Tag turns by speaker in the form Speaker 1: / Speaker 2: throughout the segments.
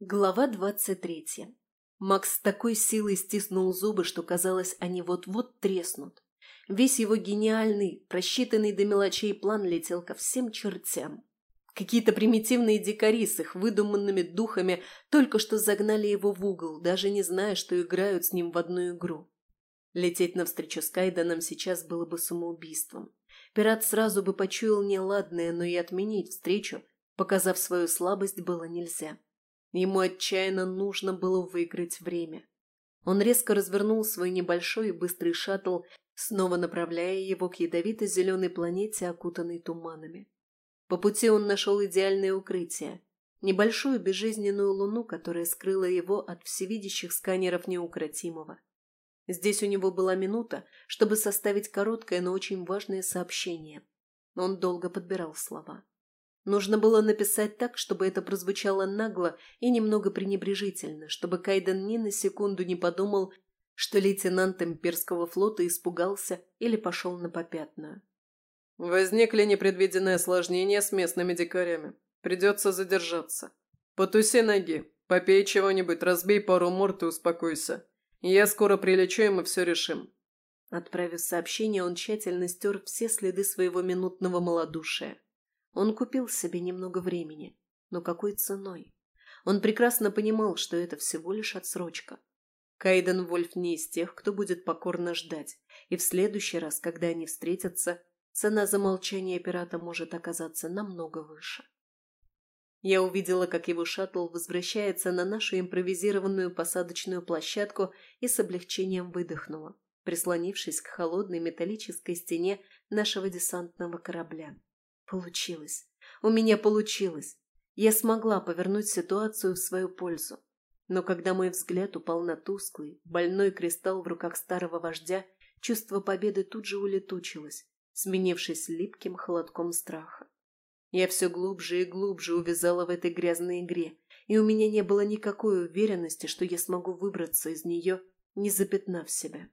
Speaker 1: Глава двадцать третья. Макс с такой силой стиснул зубы, что казалось, они вот-вот треснут. Весь его гениальный, просчитанный до мелочей план летел ко всем чертям. Какие-то примитивные дикари с их выдуманными духами только что загнали его в угол, даже не зная, что играют с ним в одну игру. Лететь навстречу с Кайданом сейчас было бы самоубийством. Пират сразу бы почуял неладное, но и отменить встречу, показав свою слабость, было нельзя. Ему отчаянно нужно было выиграть время. Он резко развернул свой небольшой и быстрый шаттл, снова направляя его к ядовито-зеленой планете, окутанной туманами. По пути он нашел идеальное укрытие – небольшую безжизненную луну, которая скрыла его от всевидящих сканеров неукротимого. Здесь у него была минута, чтобы составить короткое, но очень важное сообщение. Он долго подбирал слова. Нужно было написать так, чтобы это прозвучало нагло и немного пренебрежительно, чтобы Кайден ни на секунду не подумал, что лейтенант имперского флота испугался или пошел на попятную.
Speaker 2: «Возникли непредвиденные осложнения с местными дикарями. Придется задержаться. Потуси ноги, попей чего-нибудь, разбей пару морд и успокойся. Я скоро прилечу, и мы все решим».
Speaker 1: Отправив сообщение, он тщательно стер все следы своего минутного малодушия. Он купил себе немного времени, но какой ценой? Он прекрасно понимал, что это всего лишь отсрочка. Кайден Вольф не из тех, кто будет покорно ждать, и в следующий раз, когда они встретятся, цена за молчание пирата может оказаться намного выше. Я увидела, как его шаттл возвращается на нашу импровизированную посадочную площадку и с облегчением выдохнула, прислонившись к холодной металлической стене нашего десантного корабля. Получилось. У меня получилось. Я смогла повернуть ситуацию в свою пользу. Но когда мой взгляд упал на тусклый, больной кристалл в руках старого вождя, чувство победы тут же улетучилось, сменившись липким холодком страха. Я все глубже и глубже увязала в этой грязной игре, и у меня не было никакой уверенности, что я смогу выбраться из нее, не запятнав себя.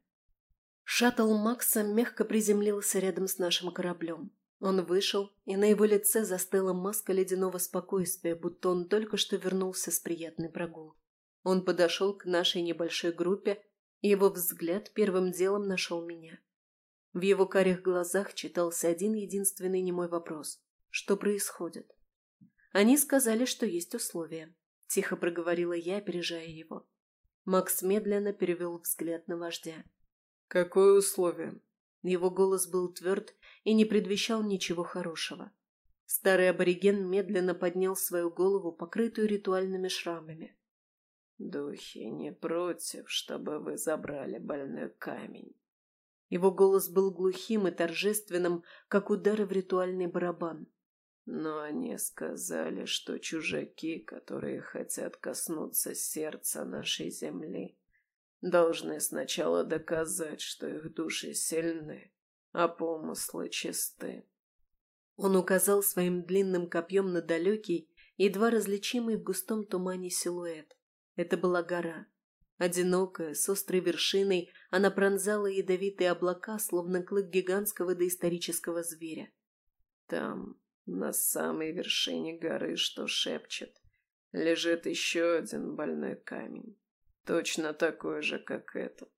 Speaker 1: Шаттл Макса мягко приземлился рядом с нашим кораблем. Он вышел, и на его лице застыла маска ледяного спокойствия, будто он только что вернулся с приятной прогулки. Он подошел к нашей небольшой группе, и его взгляд первым делом нашел меня. В его карих глазах читался один единственный немой вопрос. Что происходит? Они сказали, что есть условия. Тихо проговорила я, опережая его. Макс медленно перевел взгляд на вождя.
Speaker 2: «Какое условие?»
Speaker 1: Его голос был тверд и не предвещал ничего хорошего. Старый абориген медленно поднял свою голову, покрытую ритуальными шрамами.
Speaker 3: «Духи не против, чтобы вы забрали больной камень».
Speaker 1: Его голос был глухим и торжественным, как удары в ритуальный барабан.
Speaker 3: Но они сказали, что чужаки, которые хотят коснуться сердца нашей земли, должны сначала доказать, что их души сильны, а помыслы чисты.
Speaker 1: Он указал своим длинным копьем на далекий, едва различимый в густом тумане силуэт. Это была гора. Одинокая, с острой вершиной, она пронзала ядовитые облака, словно клык гигантского доисторического зверя.
Speaker 3: Там, на самой вершине горы, что шепчет, лежит еще один больной камень. Точно такой же, как этот.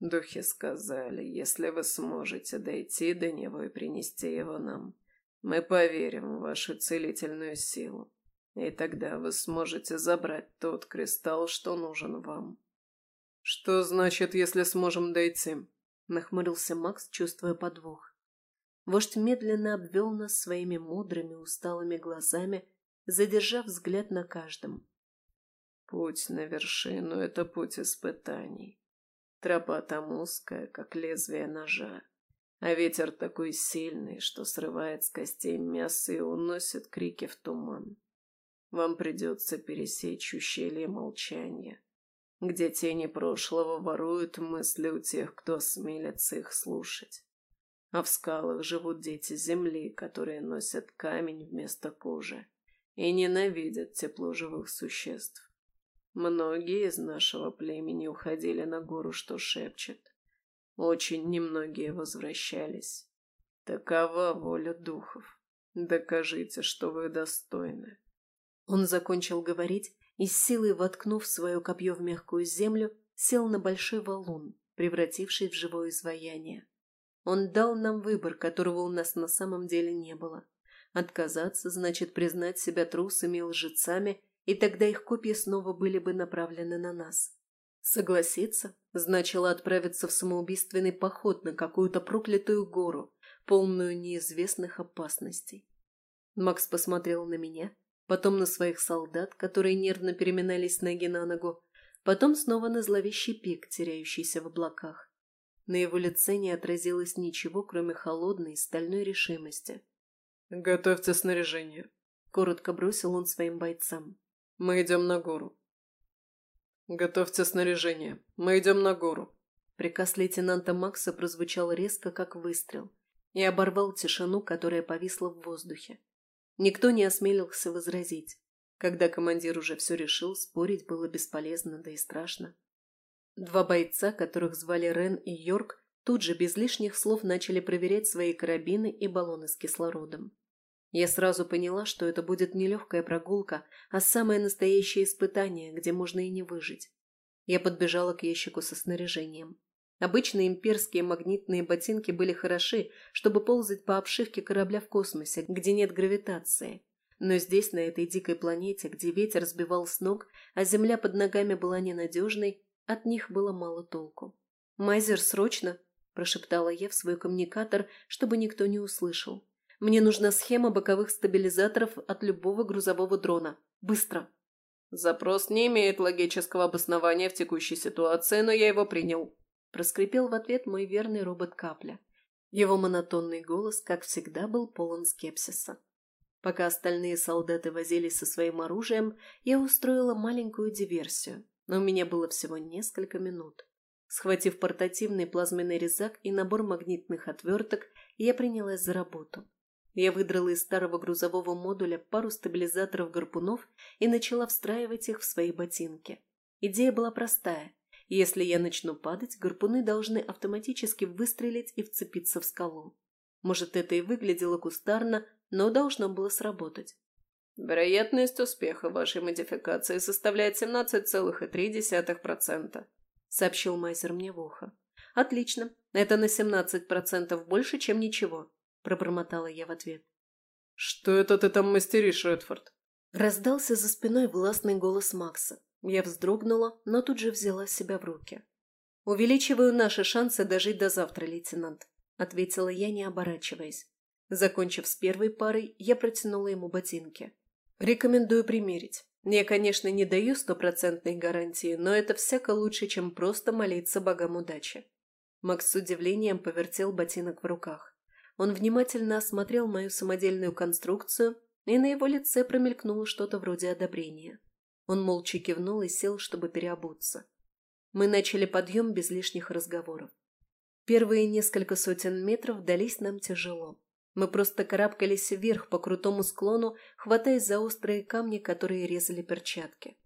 Speaker 3: Духи сказали, если вы сможете дойти до него и принести его нам, мы поверим в вашу целительную силу. И тогда вы сможете забрать тот кристалл, что нужен вам.
Speaker 2: Что значит, если сможем дойти?
Speaker 1: Нахмурился Макс, чувствуя подвох. Вождь медленно обвел нас своими мудрыми, усталыми глазами, задержав взгляд на каждом.
Speaker 3: Путь на вершину — это путь испытаний. Тропа там узкая, как лезвие ножа, а ветер такой сильный, что срывает с костей мясо и уносит крики в туман. Вам придется пересечь ущелье молчания, где тени прошлого воруют мысли у тех, кто осмелится их слушать. А в скалах живут дети земли, которые носят камень вместо кожи и ненавидят тепло живых существ. Многие из нашего племени уходили на гору, что шепчет. Очень немногие возвращались. Такова воля духов. Докажите, что вы достойны.
Speaker 1: Он закончил говорить и с силой воткнув свое копье в мягкую землю, сел на большой валун, превративший в живое изваяние. Он дал нам выбор, которого у нас на самом деле не было. Отказаться значит признать себя трусами и лжецами, и тогда их копья снова были бы направлены на нас. Согласиться значило отправиться в самоубийственный поход на какую-то проклятую гору, полную неизвестных опасностей. Макс посмотрел на меня, потом на своих солдат, которые нервно переминались ноги на ногу, потом снова на зловещий пик, теряющийся в облаках. На его лице не отразилось ничего, кроме холодной стальной решимости.
Speaker 2: «Готовьте снаряжение», —
Speaker 1: коротко бросил он своим бойцам.
Speaker 2: «Мы идем на гору». «Готовьте снаряжение. Мы идем на гору».
Speaker 1: Приказ лейтенанта Макса прозвучал резко, как выстрел, и оборвал тишину, которая повисла в воздухе. Никто не осмелился возразить. Когда командир уже все решил, спорить было бесполезно, да и страшно. Два бойца, которых звали Рен и Йорк, тут же без лишних слов начали проверять свои карабины и баллоны с кислородом. Я сразу поняла, что это будет не легкая прогулка, а самое настоящее испытание, где можно и не выжить. Я подбежала к ящику со снаряжением. Обычные имперские магнитные ботинки были хороши, чтобы ползать по обшивке корабля в космосе, где нет гравитации. Но здесь, на этой дикой планете, где ветер сбивал с ног, а земля под ногами была ненадежной, от них было мало толку. «Майзер, срочно!» – прошептала я в свой коммуникатор, чтобы никто не услышал. «Мне нужна схема боковых стабилизаторов от любого грузового дрона. Быстро!»
Speaker 2: «Запрос не имеет логического обоснования в текущей ситуации, но я его принял», – проскрипел в ответ мой верный робот Капля. Его монотонный голос, как всегда, был полон скепсиса. Пока остальные солдаты возились со своим оружием, я устроила маленькую диверсию – но у меня было всего несколько минут. Схватив портативный плазменный резак и набор магнитных отверток, я принялась за работу. Я выдрала из старого грузового модуля пару стабилизаторов-гарпунов и начала встраивать их в свои ботинки. Идея была простая. Если я начну падать, гарпуны должны автоматически выстрелить и вцепиться в скалу. Может, это и выглядело кустарно, но должно было сработать.
Speaker 3: Вероятность успеха вашей модификации составляет 17,3%,
Speaker 1: сообщил Майзер мне в ухо. Отлично. Это на 17% больше, чем ничего, пробормотала я в ответ.
Speaker 2: Что это ты там мастеришь, Редфорд?
Speaker 1: Раздался за спиной властный голос Макса. Я вздрогнула, но тут же взяла себя в руки. «Увеличиваю наши шансы дожить до завтра, лейтенант», — ответила я, не оборачиваясь. Закончив с первой парой, я протянула ему ботинки. Рекомендую примерить. Я, конечно, не даю стопроцентной гарантии, но это всяко лучше, чем просто молиться богам удачи. Макс с удивлением повертел ботинок в руках. Он внимательно осмотрел мою самодельную конструкцию, и на его лице промелькнуло что-то вроде одобрения. Он молча кивнул и сел, чтобы переобуться. Мы начали подъем без лишних разговоров. Первые несколько сотен метров дались нам тяжело. Мы просто карабкались вверх по крутому склону, хватаясь за острые камни, которые резали перчатки.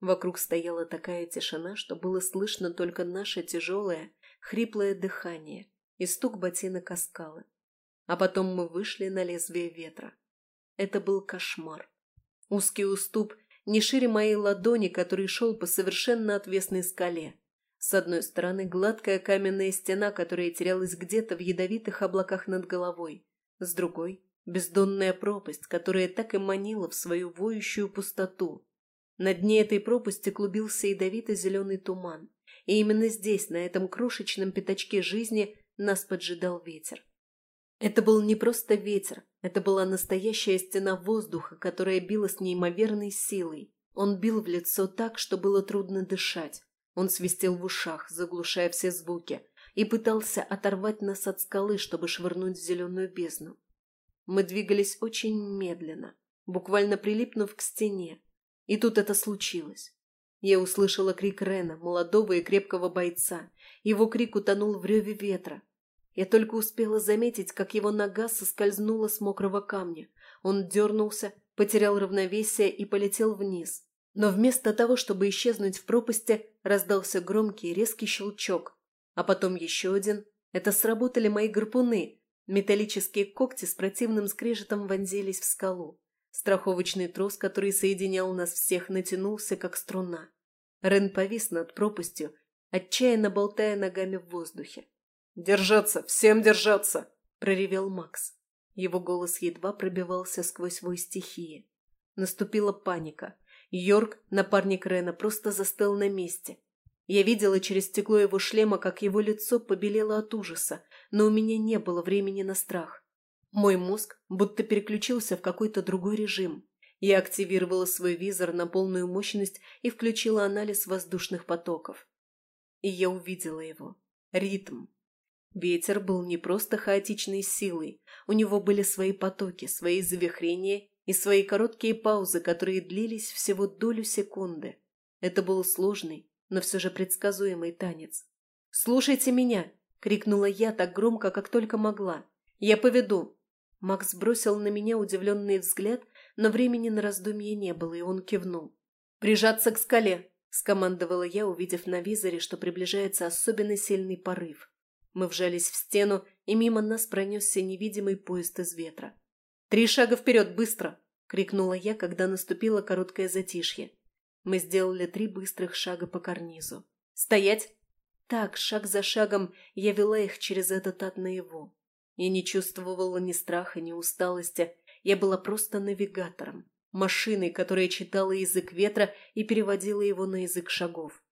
Speaker 1: Вокруг стояла такая тишина, что было слышно только наше тяжелое, хриплое дыхание и стук ботинок о скалы. А потом мы вышли на лезвие ветра. Это был кошмар. Узкий уступ не шире моей ладони, который шел по совершенно отвесной скале. С одной стороны гладкая каменная стена, которая терялась где-то в ядовитых облаках над головой. С другой — бездонная пропасть, которая так и манила в свою воющую пустоту. На дне этой пропасти клубился ядовито-зеленый туман, и именно здесь, на этом крошечном пятачке жизни, нас поджидал ветер. Это был не просто ветер, это была настоящая стена воздуха, которая била с неимоверной силой. Он бил в лицо так, что было трудно дышать. Он свистел в ушах, заглушая все звуки, и пытался оторвать нас от скалы, чтобы швырнуть в зеленую бездну. Мы двигались очень медленно, буквально прилипнув к стене. И тут это случилось. Я услышала крик Рена, молодого и крепкого бойца. Его крик утонул в реве ветра. Я только успела заметить, как его нога соскользнула с мокрого камня. Он дернулся, потерял равновесие и полетел вниз. Но вместо того, чтобы исчезнуть в пропасти, раздался громкий резкий щелчок, а потом еще один. Это сработали мои гарпуны. Металлические когти с противным скрежетом вонзились в скалу. Страховочный трос, который соединял нас всех, натянулся, как струна. Рен повис над пропастью, отчаянно болтая ногами в воздухе.
Speaker 2: «Держаться! Всем держаться!»
Speaker 1: – проревел Макс. Его голос едва пробивался сквозь вой стихии. Наступила паника. Йорк, напарник Рена, просто застыл на месте. Я видела через стекло его шлема, как его лицо побелело от ужаса, но у меня не было времени на страх. Мой мозг будто переключился в какой-то другой режим. Я активировала свой визор на полную мощность и включила анализ воздушных потоков. И я увидела его. Ритм. Ветер был не просто хаотичной силой, у него были свои потоки, свои завихрения и свои короткие паузы, которые длились всего долю секунды. Это был сложный, но все же предсказуемый танец. «Слушайте меня!» — крикнула я так громко, как только могла. «Я поведу!» Макс бросил на меня удивленный взгляд, но времени на раздумье не было, и он кивнул. «Прижаться к скале!» — скомандовала я, увидев на визоре, что приближается особенно сильный порыв. Мы вжались в стену, и мимо нас пронесся невидимый поезд из ветра. «Три шага вперед, быстро!» — крикнула я, когда наступило короткое затишье. Мы сделали три быстрых шага по карнизу. «Стоять!» Так, шаг за шагом, я вела их через этот ад наяву. Я не чувствовала ни страха, ни усталости. Я была просто навигатором, машиной, которая читала язык ветра и переводила его на язык шагов.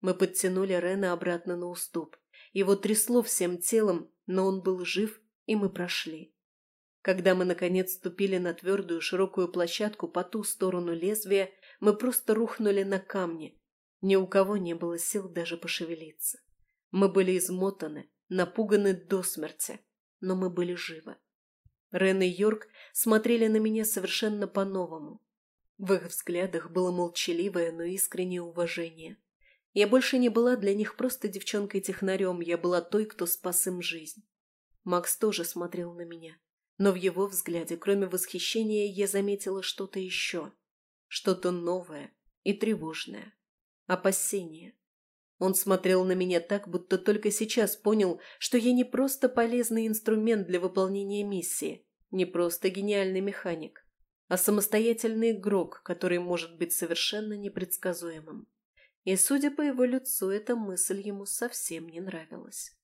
Speaker 1: Мы подтянули Рена обратно на уступ. Его трясло всем телом, но он был жив, и мы прошли. Когда мы, наконец, ступили на твердую широкую площадку по ту сторону лезвия, мы просто рухнули на камни. Ни у кого не было сил даже пошевелиться. Мы были измотаны, напуганы до смерти, но мы были живы. Рен и Йорк смотрели на меня совершенно по-новому. В их взглядах было молчаливое, но искреннее уважение. Я больше не была для них просто девчонкой-технарем, я была той, кто спас им жизнь. Макс тоже смотрел на меня. Но в его взгляде, кроме восхищения, я заметила что-то еще. Что-то новое и тревожное. Опасение. Он смотрел на меня так, будто только сейчас понял, что я не просто полезный инструмент для выполнения миссии, не просто гениальный механик, а самостоятельный игрок, который может быть совершенно непредсказуемым. И, судя по его лицу, эта мысль ему совсем не нравилась.